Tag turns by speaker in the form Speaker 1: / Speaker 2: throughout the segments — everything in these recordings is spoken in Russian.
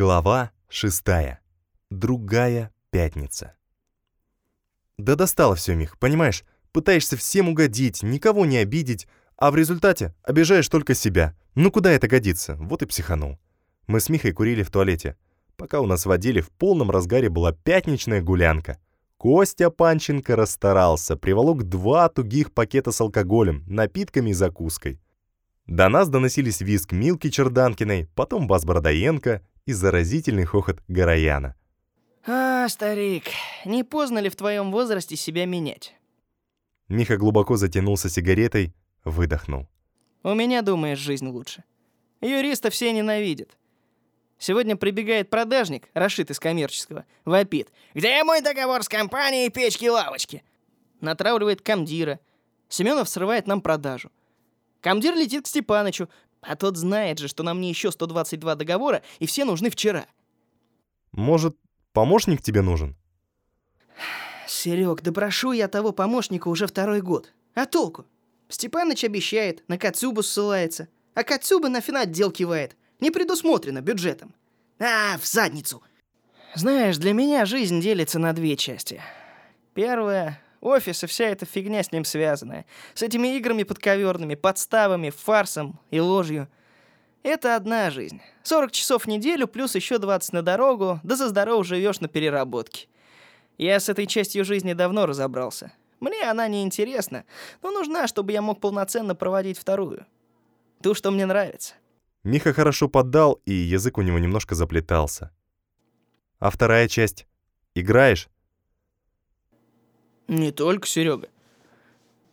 Speaker 1: Глава шестая. Другая пятница. Да достало все, Мих, понимаешь? Пытаешься всем угодить, никого не обидеть, а в результате обижаешь только себя. Ну куда это годится? Вот и психанул. Мы с Михой курили в туалете. Пока у нас водили, в полном разгаре была пятничная гулянка. Костя Панченко расстарался, приволок два тугих пакета с алкоголем, напитками и закуской. До нас доносились визг Милки Черданкиной, потом бас Бородоенко и заразительный хохот Горояна.
Speaker 2: А, старик, не поздно ли в твоем возрасте себя менять?
Speaker 1: Миха глубоко затянулся сигаретой, выдохнул.
Speaker 2: У меня, думаешь, жизнь лучше. Юриста все ненавидят. Сегодня прибегает продажник, Рашид из коммерческого, вопит. «Где мой договор с компанией печки-лавочки?» Натравливает комдира. Семенов срывает нам продажу. Комдир летит к Степанычу, а тот знает же, что на мне еще 122 договора, и все нужны вчера.
Speaker 1: Может, помощник тебе нужен?
Speaker 2: Серег, да прошу я того помощника уже второй год. А толку? Степаныч обещает, на Кацубу ссылается. А Кацуба на финотдел кивает. Не предусмотрено бюджетом. А, в задницу. Знаешь, для меня жизнь делится на две части. Первая Офис и вся эта фигня с ним связанная. С этими играми подковерными, подставами, фарсом и ложью. Это одна жизнь. 40 часов в неделю, плюс еще 20 на дорогу, да за здорово живешь на переработке. Я с этой частью жизни давно разобрался. Мне она не интересна, но нужна, чтобы я мог полноценно проводить вторую. Ту, что мне нравится.
Speaker 1: Миха хорошо поддал, и язык у него немножко заплетался. А вторая часть? Играешь?
Speaker 2: Не только, Серега.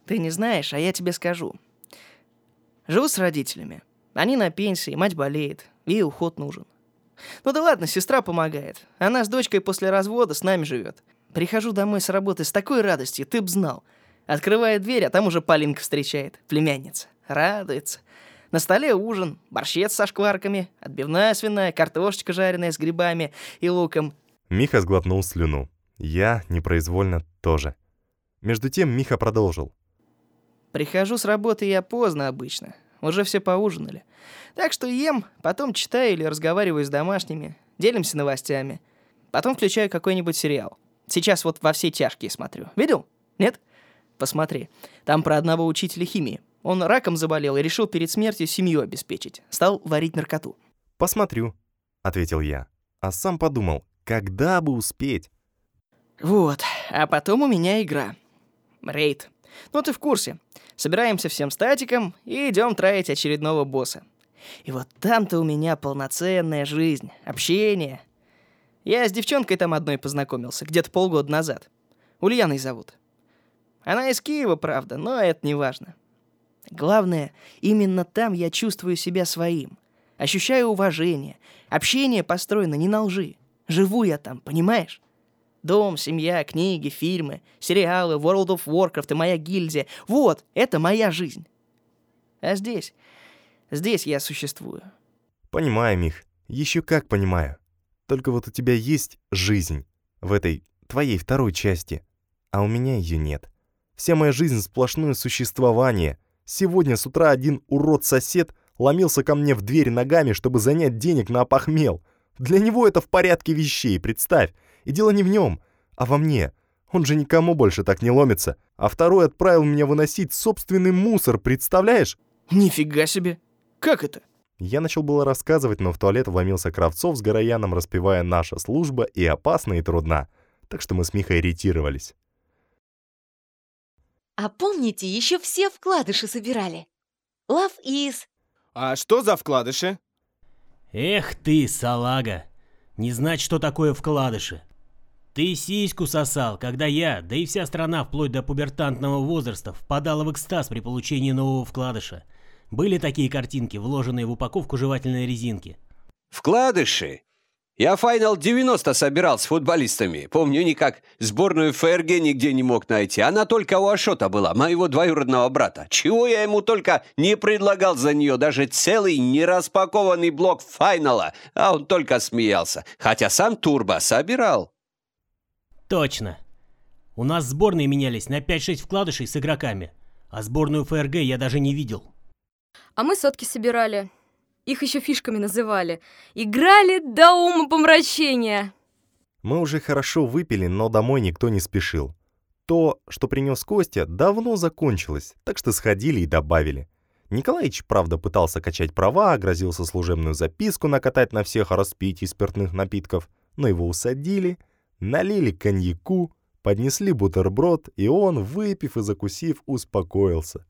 Speaker 2: Ты не знаешь, а я тебе скажу. Живу с родителями. Они на пенсии, мать болеет, ей уход нужен. Ну да ладно, сестра помогает. Она с дочкой после развода с нами живет. Прихожу домой с работы с такой радостью, ты б знал. Открывает дверь, а там уже Полинка встречает, племянница. Радуется. На столе ужин, борщец со шкварками, отбивная свиная, картошечка жареная с грибами и луком.
Speaker 1: Миха сглотнул слюну. Я непроизвольно тоже. Между тем Миха продолжил.
Speaker 2: «Прихожу с работы я поздно обычно. Уже все поужинали. Так что ем, потом читаю или разговариваю с домашними, делимся новостями. Потом включаю какой-нибудь сериал. Сейчас вот во все тяжкие смотрю. Видел? Нет? Посмотри. Там про одного учителя химии. Он раком заболел и решил перед смертью семью обеспечить. Стал варить наркоту.
Speaker 1: «Посмотрю», — ответил я. А сам подумал, когда бы успеть?
Speaker 2: Вот, а потом у меня игра. Рейд. Ну ты в курсе. Собираемся всем статиком и идем траить очередного босса. И вот там-то у меня полноценная жизнь, общение. Я с девчонкой там одной познакомился, где-то полгода назад. Ульяной зовут. Она из Киева, правда, но это не важно. Главное, именно там я чувствую себя своим. Ощущаю уважение. Общение построено не на лжи. Живу я там, понимаешь? Дом, семья, книги, фильмы, сериалы, World of Warcraft и моя гильдия. Вот, это моя жизнь. А здесь, здесь я существую.
Speaker 1: Понимаю, Мих, еще как понимаю. Только вот у тебя есть жизнь в этой твоей второй части, а у меня ее нет. Вся моя жизнь сплошное существование. Сегодня с утра один урод-сосед ломился ко мне в дверь ногами, чтобы занять денег на опохмел. Для него это в порядке вещей, представь. И дело не в нем, а во мне. Он же никому больше так не ломится. А второй отправил меня выносить собственный мусор, представляешь?
Speaker 2: Нифига себе. Как это?
Speaker 1: Я начал было рассказывать, но в туалет вломился Кравцов с Горояном, распевая «Наша служба» и «Опасна и трудна». Так что мы с Михой иритировались.
Speaker 3: А помните, еще все вкладыши собирали? Love is...
Speaker 4: А что за вкладыши?
Speaker 5: Эх ты, салага. Не знать, что такое вкладыши. Ты сиську сосал, когда я, да и вся страна вплоть до пубертантного возраста, впадала в экстаз при получении нового вкладыша. Были такие картинки, вложенные в упаковку жевательной резинки.
Speaker 6: Вкладыши? Я Final 90 собирал с футболистами. Помню, никак сборную ФРГ нигде не мог найти. Она только у Ашота была, моего двоюродного брата. Чего я ему только не предлагал за нее, даже целый нераспакованный блок Файнала, а он только смеялся. Хотя сам Турбо собирал.
Speaker 5: Точно. У нас сборные менялись на 5-6 вкладышей с игроками, а сборную ФРГ я даже не видел.
Speaker 7: А мы сотки собирали. их еще фишками называли. Играли до ума помрачения.
Speaker 1: Мы уже хорошо выпили, но домой никто не спешил. То, что принес Костя, давно закончилось, так что сходили и добавили. Николаич, правда, пытался качать права, грозился служебную записку накатать на всех о распитии спиртных напитков, но его усадили, налили коньяку, поднесли бутерброд, и он, выпив и закусив, успокоился.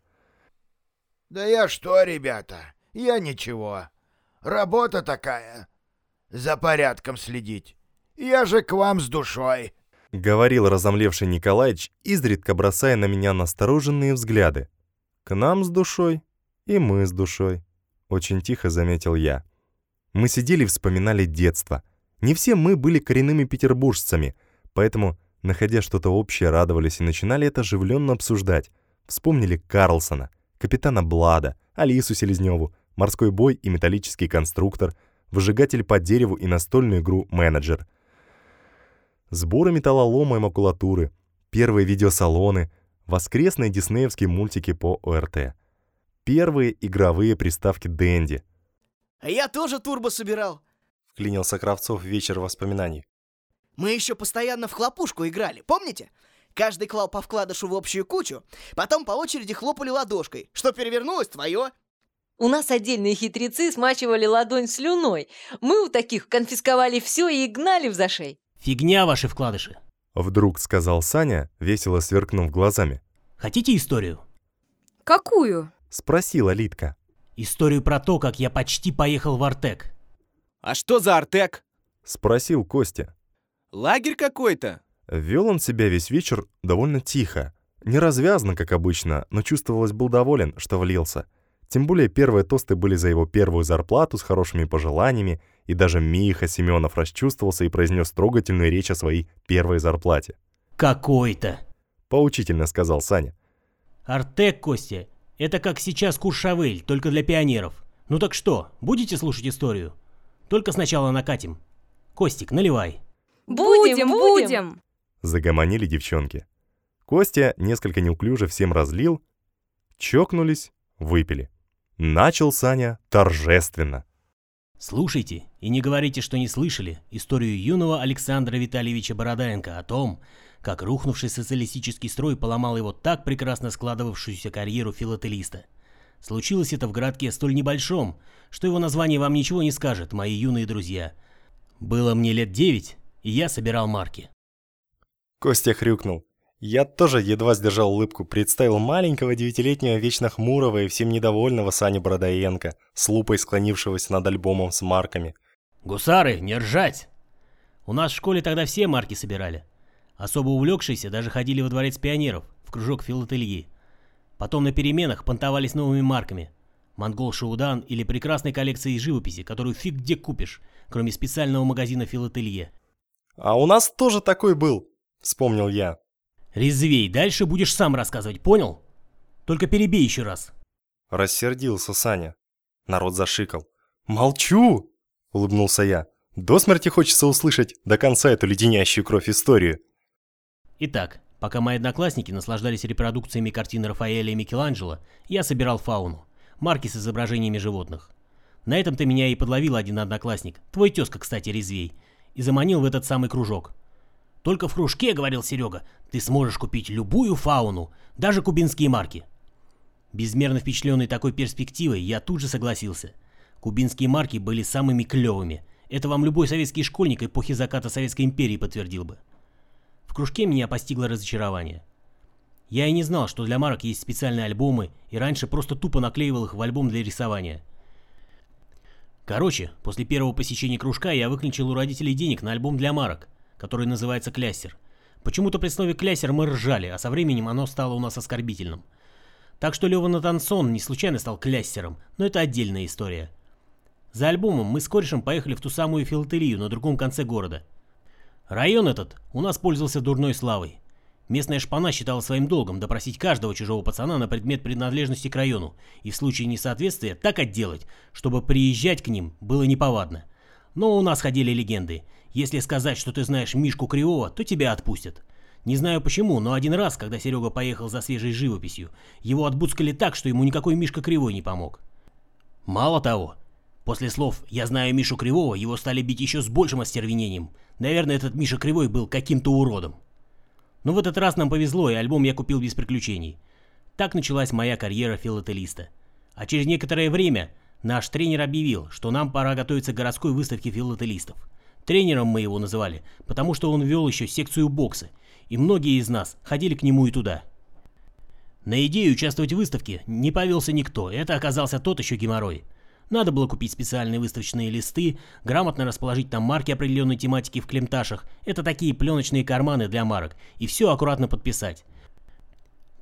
Speaker 8: «Да я что, ребята, я ничего. Работа такая. За порядком следить. Я же к вам с душой».
Speaker 1: — говорил разомлевший Николаич, изредка бросая на меня настороженные взгляды. «К нам с душой и мы с душой», — очень тихо заметил я. Мы сидели и вспоминали детство. Не все мы были коренными петербуржцами, поэтому, находя что-то общее, радовались и начинали это оживленно обсуждать. Вспомнили Карлсона, капитана Блада, Алису Селезневу, морской бой и металлический конструктор, выжигатель по дереву и настольную игру «Менеджер», сборы металлолома и макулатуры, первые видеосалоны, воскресные диснеевские мультики по ОРТ, первые игровые приставки Дэнди.
Speaker 2: А я тоже турбо собирал.
Speaker 1: Вклинился Кравцов в вечер воспоминаний.
Speaker 2: Мы еще постоянно в хлопушку играли, помните? Каждый клал по вкладышу в общую кучу, потом по очереди хлопали ладошкой. Что перевернулось, твое.
Speaker 3: У нас отдельные хитрецы смачивали ладонь слюной. Мы у таких конфисковали все и гнали в зашей.
Speaker 5: Фигня ваши вкладыши.
Speaker 1: Вдруг сказал Саня, весело сверкнув глазами.
Speaker 5: Хотите историю?
Speaker 7: Какую?
Speaker 1: Спросила Литка.
Speaker 5: Историю про то, как я почти поехал в Артек.
Speaker 4: А что за Артек?
Speaker 1: Спросил Костя.
Speaker 4: Лагерь какой-то?
Speaker 1: Вел он себя весь вечер довольно тихо. Не развязно, как обычно, но чувствовалось, был доволен, что влился. Тем более первые тосты были за его первую зарплату с хорошими пожеланиями, и даже Миха Семенов расчувствовался и произнес трогательную речь о своей первой зарплате.
Speaker 5: «Какой-то!»
Speaker 1: — поучительно сказал Саня.
Speaker 5: «Артек, Костя, это как сейчас Куршавель, только для пионеров. Ну так что, будете слушать историю? Только сначала накатим. Костик, наливай».
Speaker 7: Будем, будем!
Speaker 1: Загомонили девчонки. Костя несколько неуклюже всем разлил, чокнулись, выпили. Начал Саня торжественно.
Speaker 5: Слушайте и не говорите, что не слышали историю юного Александра Витальевича Бороденко о том, как рухнувший социалистический строй поломал его так прекрасно складывавшуюся карьеру филателиста. Случилось это в городке столь небольшом, что его название вам ничего не скажет, мои юные друзья. Было мне лет девять, и я собирал марки.
Speaker 1: Костя хрюкнул. Я тоже едва сдержал улыбку, представил маленького девятилетнего вечно хмурого и всем недовольного Саню Бродоенко, с лупой склонившегося над альбомом с марками.
Speaker 5: «Гусары, не ржать!» У нас в школе тогда все марки собирали. Особо увлекшиеся даже ходили во дворец пионеров, в кружок филателии. Потом на переменах понтовались новыми марками. Монгол Шаудан или прекрасной коллекцией живописи, которую фиг где купишь, кроме специального магазина филателия.
Speaker 1: «А у нас тоже такой был», — вспомнил я.
Speaker 5: Резвей, дальше будешь сам рассказывать, понял? Только перебей еще раз.
Speaker 1: Рассердился Саня. Народ зашикал. «Молчу!» — улыбнулся я. «До смерти хочется услышать до конца эту леденящую кровь историю».
Speaker 5: Итак, пока мои одноклассники наслаждались репродукциями картин Рафаэля и Микеланджело, я собирал фауну, марки с изображениями животных. На этом-то меня и подловил один одноклассник, твой тезка, кстати, резвей, и заманил в этот самый кружок. Только в кружке, говорил Серега, ты сможешь купить любую фауну, даже кубинские марки. Безмерно впечатленный такой перспективой, я тут же согласился. Кубинские марки были самыми клевыми. Это вам любой советский школьник эпохи заката Советской империи подтвердил бы. В кружке меня постигло разочарование. Я и не знал, что для марок есть специальные альбомы, и раньше просто тупо наклеивал их в альбом для рисования. Короче, после первого посещения кружка я выключил у родителей денег на альбом для марок, который называется «Кляссер». Почему-то при слове «кляссер» мы ржали, а со временем оно стало у нас оскорбительным. Так что Лёва Натансон не случайно стал кляссером, но это отдельная история. За альбомом мы с корешем поехали в ту самую филателию на другом конце города. Район этот у нас пользовался дурной славой. Местная шпана считала своим долгом допросить каждого чужого пацана на предмет принадлежности к району и в случае несоответствия так отделать, чтобы приезжать к ним было неповадно. Но у нас ходили легенды – если сказать, что ты знаешь Мишку Кривого, то тебя отпустят. Не знаю почему, но один раз, когда Серега поехал за свежей живописью, его отбудскали так, что ему никакой Мишка Кривой не помог. Мало того, После слов «я знаю Мишу Кривого» его стали бить еще с большим остервенением. Наверное, этот Миша Кривой был каким-то уродом. Но в этот раз нам повезло, и альбом я купил без приключений. Так началась моя карьера филателиста. А через некоторое время наш тренер объявил, что нам пора готовиться к городской выставке филателистов. Тренером мы его называли, потому что он вел еще секцию бокса, и многие из нас ходили к нему и туда. На идею участвовать в выставке не повелся никто, это оказался тот еще геморрой. Надо было купить специальные выставочные листы, грамотно расположить там марки определенной тематики в клемташах, это такие пленочные карманы для марок, и все аккуратно подписать.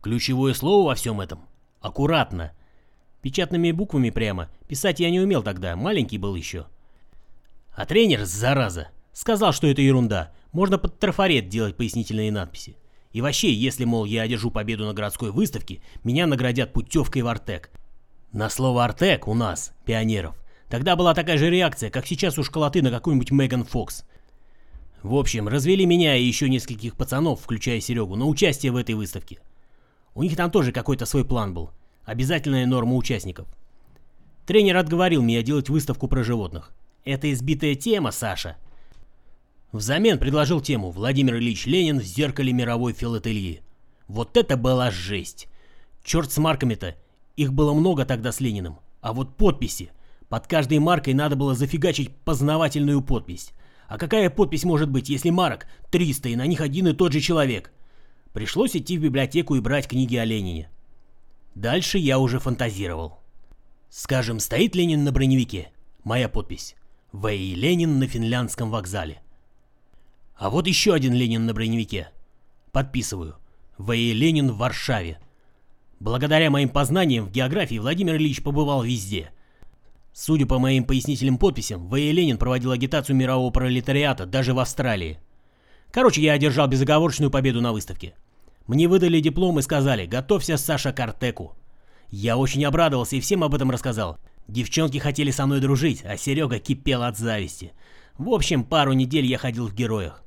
Speaker 5: Ключевое слово во всем этом – аккуратно. Печатными буквами прямо, писать я не умел тогда, маленький был еще. А тренер, зараза, сказал, что это ерунда, можно под трафарет делать пояснительные надписи. И вообще, если, мол, я одержу победу на городской выставке, меня наградят путевкой в Артек. На слово «Артек» у нас, пионеров, тогда была такая же реакция, как сейчас у школоты на какую-нибудь Меган Фокс. В общем, развели меня и еще нескольких пацанов, включая Серегу, на участие в этой выставке. У них там тоже какой-то свой план был. Обязательная норма участников. Тренер отговорил меня делать выставку про животных. Это избитая тема, Саша. Взамен предложил тему Владимир Ильич Ленин в зеркале мировой филателии. Вот это была жесть. Черт с марками-то, их было много тогда с Лениным. А вот подписи. Под каждой маркой надо было зафигачить познавательную подпись. А какая подпись может быть, если марок 300 и на них один и тот же человек? Пришлось идти в библиотеку и брать книги о Ленине. Дальше я уже фантазировал. Скажем, стоит Ленин на броневике. Моя подпись. В.И. Ленин на финляндском вокзале. А вот еще один Ленин на броневике. Подписываю. В.И. Ленин в Варшаве. Благодаря моим познаниям в географии Владимир Ильич побывал везде. Судя по моим пояснительным подписям, В.И. Ленин проводил агитацию мирового пролетариата даже в Австралии. Короче, я одержал безоговорочную победу на выставке. Мне выдали диплом и сказали «Готовься, Саша, к Артеку». Я очень обрадовался и всем об этом рассказал. Девчонки хотели со мной дружить, а Серега кипел от зависти. В общем, пару недель я ходил в героях.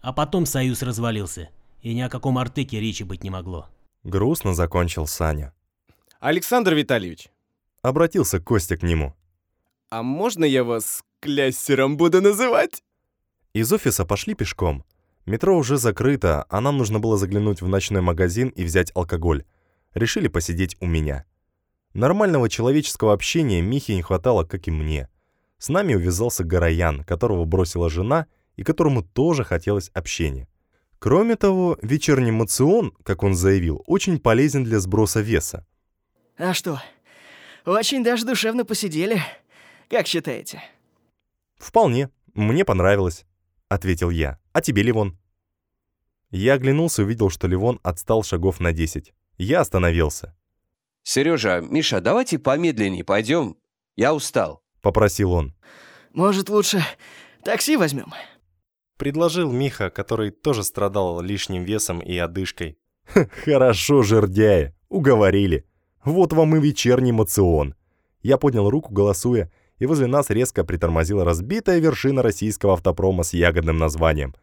Speaker 5: А потом союз развалился, и ни о каком Артеке речи быть не могло.
Speaker 1: Грустно закончил Саня.
Speaker 4: Александр Витальевич,
Speaker 1: Обратился Костя к нему.
Speaker 4: а можно я вас кляссером буду называть?
Speaker 1: Из офиса пошли пешком. Метро уже закрыто, а нам нужно было заглянуть в ночной магазин и взять алкоголь. Решили посидеть у меня. Нормального человеческого общения Михе не хватало, как и мне. С нами увязался Гороян, которого бросила жена и которому тоже хотелось общения. Кроме того, вечерний мацион, как он заявил, очень полезен для сброса веса.
Speaker 2: А что, очень даже душевно посидели. Как считаете?
Speaker 1: «Вполне. Мне понравилось», — ответил я. «А тебе, Ливон?» Я оглянулся и увидел, что Ливон отстал шагов на 10. Я остановился.
Speaker 6: Сережа, Миша, давайте помедленнее пойдем. Я устал.
Speaker 1: — попросил он.
Speaker 2: Может, лучше такси возьмем?
Speaker 1: Предложил Миха, который тоже страдал лишним весом и одышкой. «Хорошо, жердяя, уговорили. Вот вам и вечерний мацион». Я поднял руку, голосуя, и возле нас резко притормозила разбитая вершина российского автопрома с ягодным названием.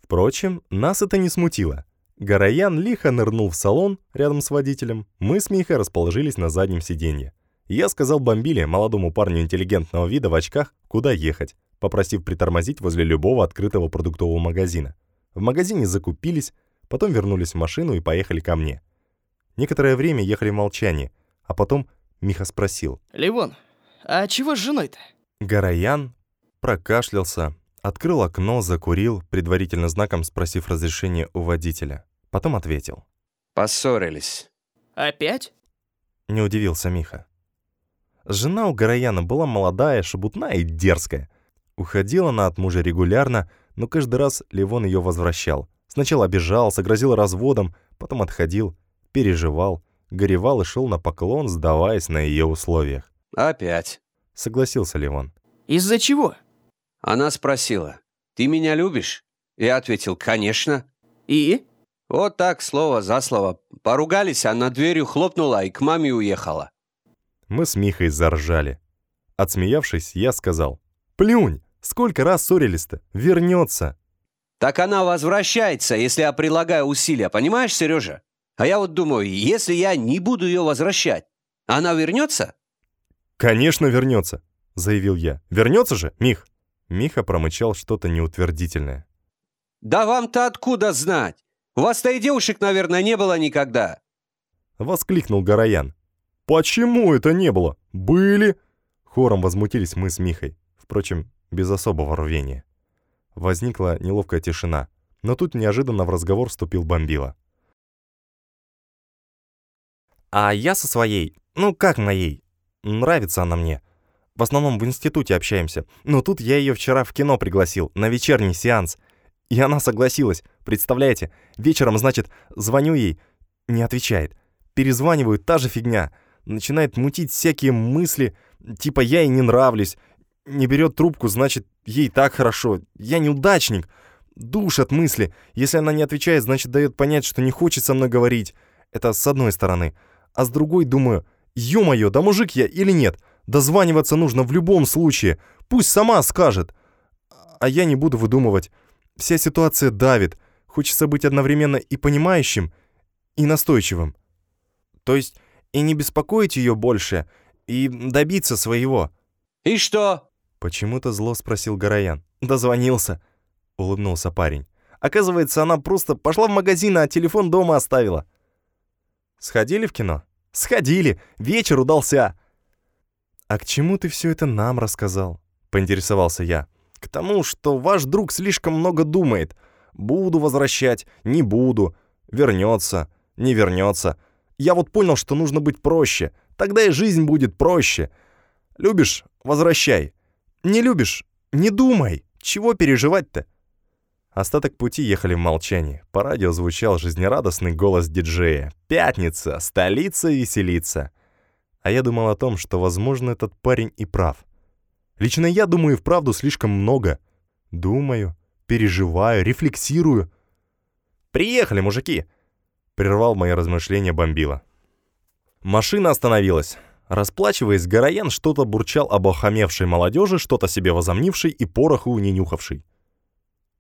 Speaker 1: Впрочем, нас это не смутило. Гороян лихо нырнул в салон рядом с водителем. Мы с Михой расположились на заднем сиденье. Я сказал Бомбиле, молодому парню интеллигентного вида в очках, куда ехать, попросив притормозить возле любого открытого продуктового магазина. В магазине закупились, потом вернулись в машину и поехали ко мне. Некоторое время ехали в молчании, а потом Миха спросил.
Speaker 2: Ливон, а чего с женой-то?
Speaker 1: Гороян прокашлялся, открыл окно, закурил, предварительно знаком спросив разрешения у водителя. Потом ответил.
Speaker 6: Поссорились.
Speaker 2: Опять?
Speaker 1: Не удивился Миха. Жена у Горояна была молодая, шебутная и дерзкая. Уходила она от мужа регулярно, но каждый раз Ливон ее возвращал. Сначала обижался, грозил разводом, потом отходил, переживал, горевал и шел на поклон, сдаваясь на ее условиях.
Speaker 6: Опять.
Speaker 1: Согласился Ливон.
Speaker 2: Из-за чего?
Speaker 6: Она спросила, «Ты меня любишь?» Я ответил, «Конечно».
Speaker 2: И?
Speaker 6: Вот так, слово за слово. Поругались, она дверью хлопнула и к маме уехала.
Speaker 1: Мы с Михой заржали. Отсмеявшись, я сказал, «Плюнь! Сколько раз ссорились-то? Вернется!»
Speaker 6: Так она возвращается, если я прилагаю усилия, понимаешь, Сережа? А я вот думаю, если я не буду ее возвращать, она вернется?
Speaker 1: «Конечно вернется. — заявил я. «Вернется же, Мих?» Миха промычал что-то неутвердительное.
Speaker 6: Да вам-то откуда знать? У вас-то и девушек, наверное, не было никогда.
Speaker 1: Воскликнул Гороян. «Почему это не было? Были!» Хором возмутились мы с Михой. Впрочем, без особого рвения. Возникла неловкая тишина. Но тут неожиданно в разговор вступил Бомбила. «А я со своей, ну как моей? Нравится она мне. В основном в институте общаемся. Но тут я ее вчера в кино пригласил, на вечерний сеанс. И она согласилась. Представляете? Вечером, значит, звоню ей, не отвечает. Перезваниваю, та же фигня. Начинает мутить всякие мысли, типа я ей не нравлюсь. Не берет трубку, значит, ей так хорошо. Я неудачник. Душат мысли. Если она не отвечает, значит, дает понять, что не хочет со мной говорить. Это с одной стороны. А с другой думаю, ё-моё, да мужик я или нет? Дозваниваться нужно в любом случае. Пусть сама скажет. А я не буду выдумывать. Вся ситуация давит. Хочется быть одновременно и понимающим, и настойчивым. То есть и не беспокоить ее больше, и добиться своего.
Speaker 6: И что?
Speaker 1: Почему-то зло спросил Гороян. Дозвонился, улыбнулся парень. Оказывается, она просто пошла в магазин, а телефон дома оставила. Сходили в кино? Сходили. Вечер удался. А к чему ты все это нам рассказал? Поинтересовался я. К тому, что ваш друг слишком много думает. Буду возвращать, не буду. Вернется, не вернется. Я вот понял, что нужно быть проще. Тогда и жизнь будет проще. Любишь — возвращай. Не любишь — не думай. Чего переживать-то? Остаток пути ехали в молчании. По радио звучал жизнерадостный голос диджея. «Пятница! Столица веселится!» А я думал о том, что, возможно, этот парень и прав. Лично я думаю вправду слишком много. Думаю, переживаю, рефлексирую. «Приехали, мужики!» — прервал мои размышления бомбила. Машина остановилась. Расплачиваясь, Гороян что-то бурчал об охамевшей молодежи, что-то себе возомнившей и пороху не нюхавшей.